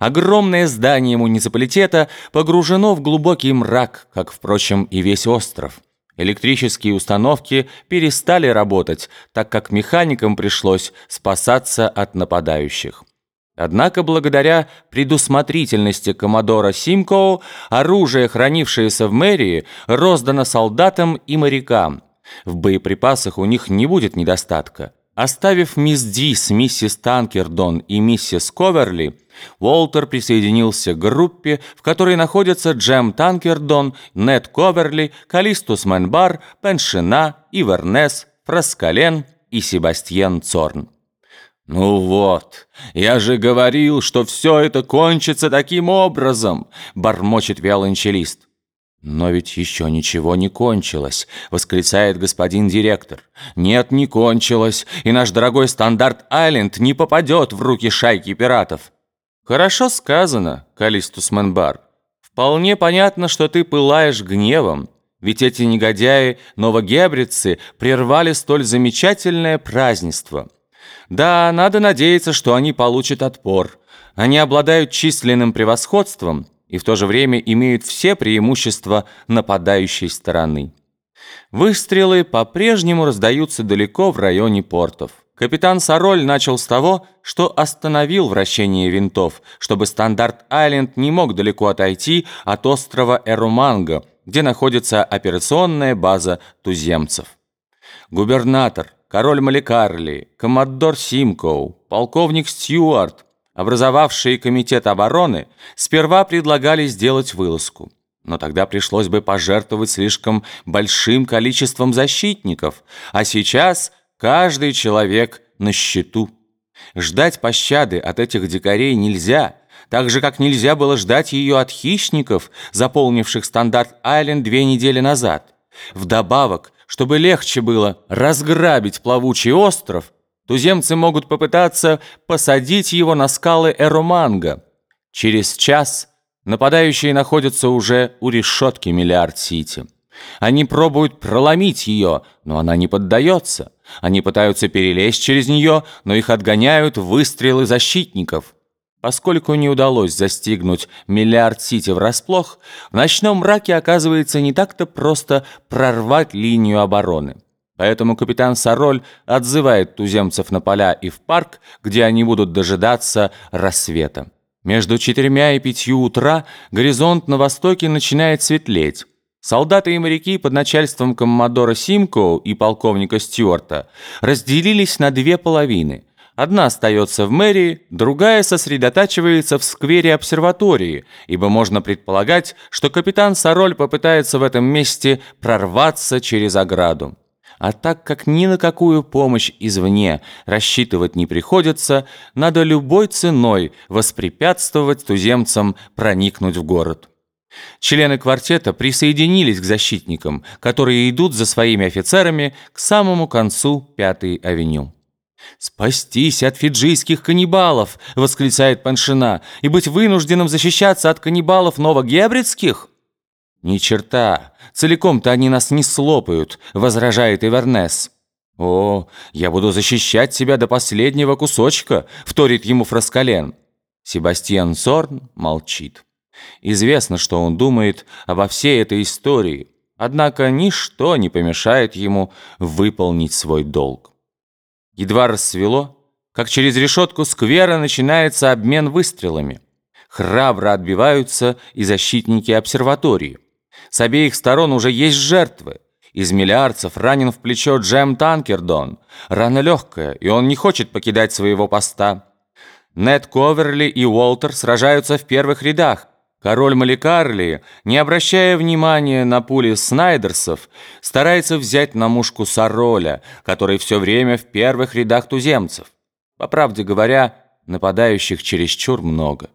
Огромное здание муниципалитета погружено в глубокий мрак, как, впрочем, и весь остров. Электрические установки перестали работать, так как механикам пришлось спасаться от нападающих. Однако благодаря предусмотрительности коммодора Симкоу оружие, хранившееся в мэрии, роздано солдатам и морякам. В боеприпасах у них не будет недостатка. Оставив мисс Ди с миссис Танкердон и миссис Коверли, Уолтер присоединился к группе, в которой находятся Джем Танкердон, Нед Коверли, Калистус Мэнбар, Пеншина, Ивернес, Фраскален и Себастьян Цорн. «Ну вот, я же говорил, что все это кончится таким образом!» — бормочет виолончелист. «Но ведь еще ничего не кончилось», — восклицает господин директор. «Нет, не кончилось, и наш дорогой Стандарт-Айленд не попадет в руки шайки пиратов». «Хорошо сказано, Калистус Менбар. Вполне понятно, что ты пылаешь гневом, ведь эти негодяи, новогебрицы, прервали столь замечательное празднество. Да, надо надеяться, что они получат отпор. Они обладают численным превосходством» и в то же время имеют все преимущества нападающей стороны. Выстрелы по-прежнему раздаются далеко в районе портов. Капитан Сароль начал с того, что остановил вращение винтов, чтобы Стандарт-Айленд не мог далеко отойти от острова Эруманго, где находится операционная база туземцев. Губернатор, король Маликарли, коммодор Симкоу, полковник Стюарт – образовавшие комитет обороны, сперва предлагали сделать вылазку. Но тогда пришлось бы пожертвовать слишком большим количеством защитников, а сейчас каждый человек на счету. Ждать пощады от этих дикарей нельзя, так же, как нельзя было ждать ее от хищников, заполнивших Стандарт-Айленд две недели назад. Вдобавок, чтобы легче было разграбить плавучий остров, Туземцы могут попытаться посадить его на скалы Эроманга. Через час нападающие находятся уже у решетки Миллиард-Сити. Они пробуют проломить ее, но она не поддается. Они пытаются перелезть через нее, но их отгоняют выстрелы защитников. Поскольку не удалось застигнуть Миллиард-Сити врасплох, в ночном мраке оказывается не так-то просто прорвать линию обороны. Поэтому капитан Сароль отзывает туземцев на поля и в парк, где они будут дожидаться рассвета. Между четырьмя и пятью утра горизонт на востоке начинает светлеть. Солдаты и моряки под начальством коммодора Симкоу и полковника Стюарта разделились на две половины. Одна остается в мэрии, другая сосредотачивается в сквере обсерватории, ибо можно предполагать, что капитан Сароль попытается в этом месте прорваться через ограду. А так как ни на какую помощь извне рассчитывать не приходится, надо любой ценой воспрепятствовать туземцам проникнуть в город. Члены квартета присоединились к защитникам, которые идут за своими офицерами к самому концу Пятой авеню. «Спастись от фиджийских каннибалов!» — восклицает Паншина. «И быть вынужденным защищаться от каннибалов новогебридских?» «Ни черта! Целиком-то они нас не слопают», — возражает Ивернес. «О, я буду защищать тебя до последнего кусочка», — вторит ему Фраскален. Себастьян Сорн молчит. Известно, что он думает обо всей этой истории, однако ничто не помешает ему выполнить свой долг. Едва рассвело, как через решетку сквера начинается обмен выстрелами. Храбро отбиваются и защитники обсерватории. С обеих сторон уже есть жертвы. Из миллиардцев ранен в плечо Джем Танкердон. Рана легкая, и он не хочет покидать своего поста. Нед Коверли и Уолтер сражаются в первых рядах. Король Маликарли, не обращая внимания на пули Снайдерсов, старается взять на мушку Сароля, который все время в первых рядах туземцев. По правде говоря, нападающих чересчур много.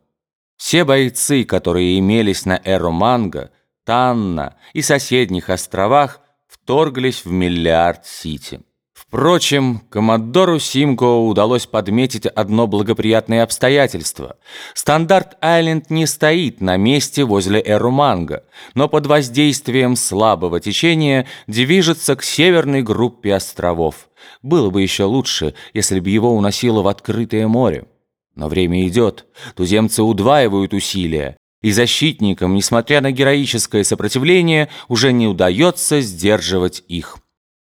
Все бойцы, которые имелись на Эро Манго, Танна и соседних островах вторглись в Миллиард-Сити. Впрочем, коммодору Симко удалось подметить одно благоприятное обстоятельство. Стандарт-Айленд не стоит на месте возле Эруманга, но под воздействием слабого течения движется к северной группе островов. Было бы еще лучше, если бы его уносило в открытое море. Но время идет, туземцы удваивают усилия, и защитникам, несмотря на героическое сопротивление, уже не удается сдерживать их.